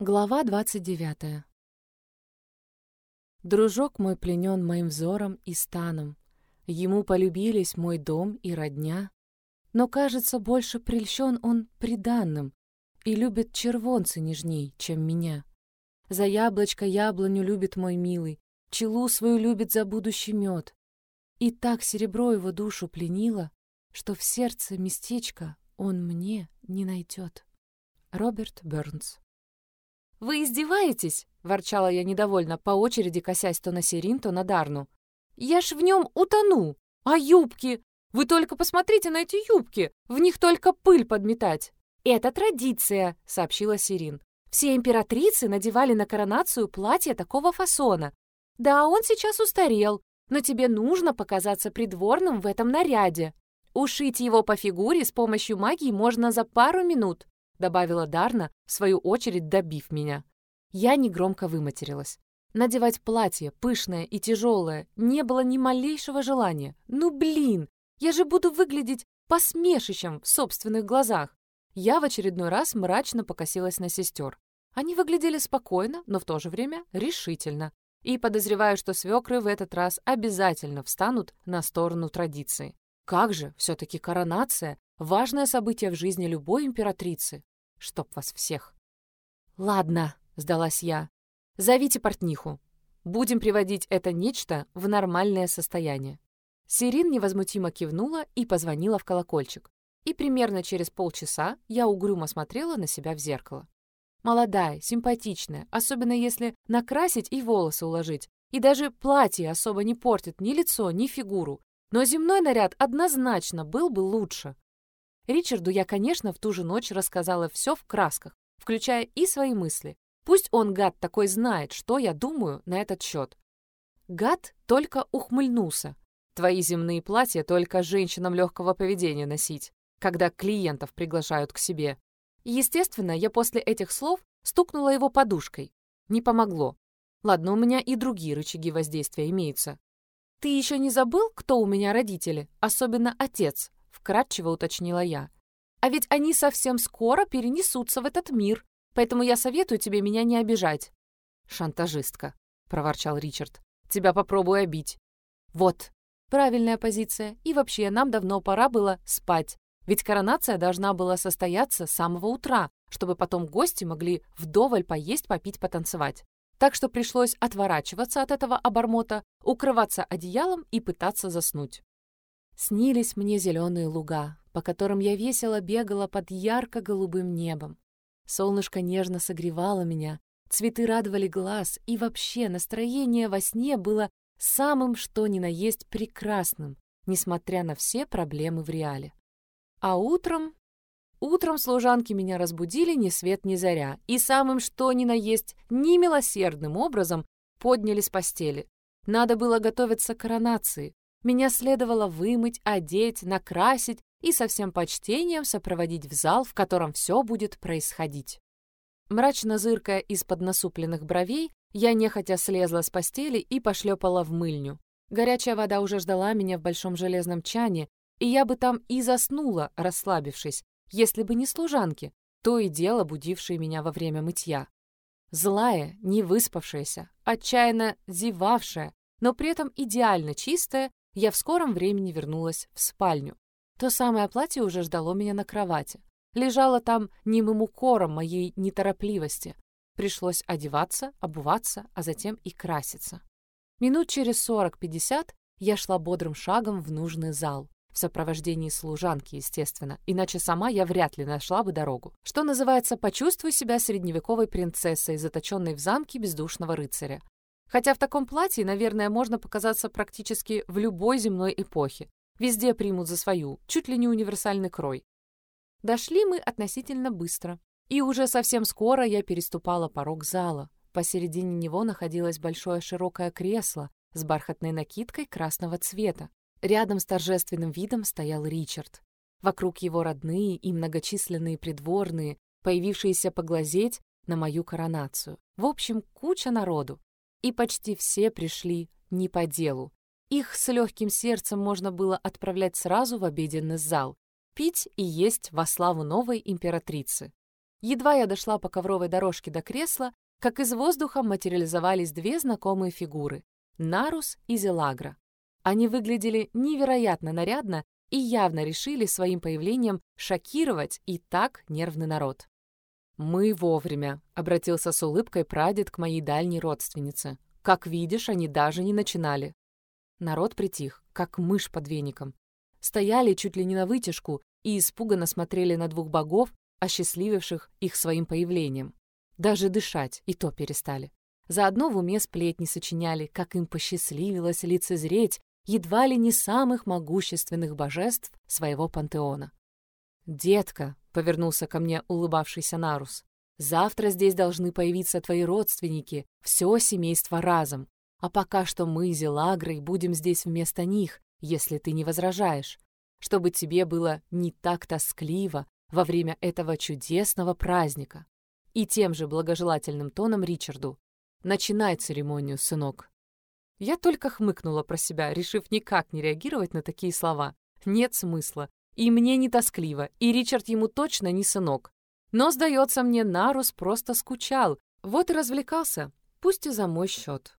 Глава 29. Дружок мой пленен моим взором и станом. Ему полюбились мой дом и родня. Но, кажется, больше прельщен он приданным И любит червонцы нежней, чем меня. За яблочко яблоню любит мой милый, Челу свою любит за будущий мед. И так серебро его душу пленило, Что в сердце местечко он мне не найдет. Роберт Бернс «Вы издеваетесь?» — ворчала я недовольно, по очереди косясь то на Серин, то на Дарну. «Я ж в нем утону! А юбки? Вы только посмотрите на эти юбки! В них только пыль подметать!» «Это традиция», — сообщила Сирин. «Все императрицы надевали на коронацию платье такого фасона. Да, он сейчас устарел, но тебе нужно показаться придворным в этом наряде. Ушить его по фигуре с помощью магии можно за пару минут добавила Дарна, в свою очередь добив меня. Я негромко выматерилась. Надевать платье, пышное и тяжелое, не было ни малейшего желания. Ну блин, я же буду выглядеть посмешищем в собственных глазах. Я в очередной раз мрачно покосилась на сестер. Они выглядели спокойно, но в то же время решительно. И подозреваю, что свекры в этот раз обязательно встанут на сторону традиции. Как же, все-таки коронация — важное событие в жизни любой императрицы. Чтоб вас всех. «Ладно», — сдалась я. «Зовите портниху. Будем приводить это нечто в нормальное состояние». Сирин невозмутимо кивнула и позвонила в колокольчик. И примерно через полчаса я угрюмо смотрела на себя в зеркало. Молодая, симпатичная, особенно если накрасить и волосы уложить. И даже платье особо не портит ни лицо, ни фигуру. Но земной наряд однозначно был бы лучше. Ричарду я, конечно, в ту же ночь рассказала все в красках, включая и свои мысли. Пусть он, гад, такой знает, что я думаю на этот счет. Гад только ухмыльнулся. Твои земные платья только женщинам легкого поведения носить, когда клиентов приглашают к себе. Естественно, я после этих слов стукнула его подушкой. Не помогло. Ладно, у меня и другие рычаги воздействия имеются. Ты еще не забыл, кто у меня родители, особенно отец? Вкратчиво уточнила я. «А ведь они совсем скоро перенесутся в этот мир, поэтому я советую тебе меня не обижать». «Шантажистка», — проворчал Ричард. «Тебя попробую обить». «Вот, правильная позиция. И вообще, нам давно пора было спать. Ведь коронация должна была состояться с самого утра, чтобы потом гости могли вдоволь поесть, попить, потанцевать. Так что пришлось отворачиваться от этого обормота, укрываться одеялом и пытаться заснуть. Снились мне зеленые луга, по которым я весело бегала под ярко-голубым небом. Солнышко нежно согревало меня, цветы радовали глаз, и вообще настроение во сне было самым что ни на есть прекрасным, несмотря на все проблемы в реале. А утром... Утром служанки меня разбудили ни свет ни заря, и самым что ни на есть немилосердным образом подняли с постели. Надо было готовиться к коронации, меня следовало вымыть, одеть, накрасить и со всем почтением сопроводить в зал, в котором все будет происходить. Мрачно зыркая из-под насупленных бровей, я нехотя слезла с постели и пошлепала в мыльню. Горячая вода уже ждала меня в большом железном чане, и я бы там и заснула, расслабившись, если бы не служанки, то и дело будившие меня во время мытья. Злая, невыспавшаяся, отчаянно зевавшая, но при этом идеально чистая я в скором времени вернулась в спальню. То самое платье уже ждало меня на кровати. Лежало там немым укором моей неторопливости. Пришлось одеваться, обуваться, а затем и краситься. Минут через 40-50 я шла бодрым шагом в нужный зал. В сопровождении служанки, естественно, иначе сама я вряд ли нашла бы дорогу. Что называется, почувствуй себя средневековой принцессой, заточенной в замке бездушного рыцаря. Хотя в таком платье, наверное, можно показаться практически в любой земной эпохе. Везде примут за свою, чуть ли не универсальный крой. Дошли мы относительно быстро. И уже совсем скоро я переступала порог зала. Посередине него находилось большое широкое кресло с бархатной накидкой красного цвета. Рядом с торжественным видом стоял Ричард. Вокруг его родные и многочисленные придворные, появившиеся поглазеть на мою коронацию. В общем, куча народу. И почти все пришли не по делу. Их с легким сердцем можно было отправлять сразу в обеденный зал, пить и есть во славу новой императрицы. Едва я дошла по ковровой дорожке до кресла, как из воздуха материализовались две знакомые фигуры — Нарус и Зелагра. Они выглядели невероятно нарядно и явно решили своим появлением шокировать и так нервный народ. «Мы вовремя», — обратился с улыбкой прадед к моей дальней родственнице. «Как видишь, они даже не начинали». Народ притих, как мышь под веником. Стояли чуть ли не на вытяжку и испуганно смотрели на двух богов, осчастлививших их своим появлением. Даже дышать и то перестали. Заодно в уме сплетни сочиняли, как им посчастливилось лицезреть едва ли не самых могущественных божеств своего пантеона. «Детка», — повернулся ко мне улыбавшийся Нарус, «завтра здесь должны появиться твои родственники, все семейство разом, а пока что мы, Зелагрой, будем здесь вместо них, если ты не возражаешь, чтобы тебе было не так тоскливо во время этого чудесного праздника. И тем же благожелательным тоном Ричарду. Начинай церемонию, сынок. Я только хмыкнула про себя, решив никак не реагировать на такие слова. Нет смысла. И мне не тоскливо, и Ричард ему точно не сынок. Но, сдается мне, Нарус просто скучал, вот и развлекался, пусть и за мой счет.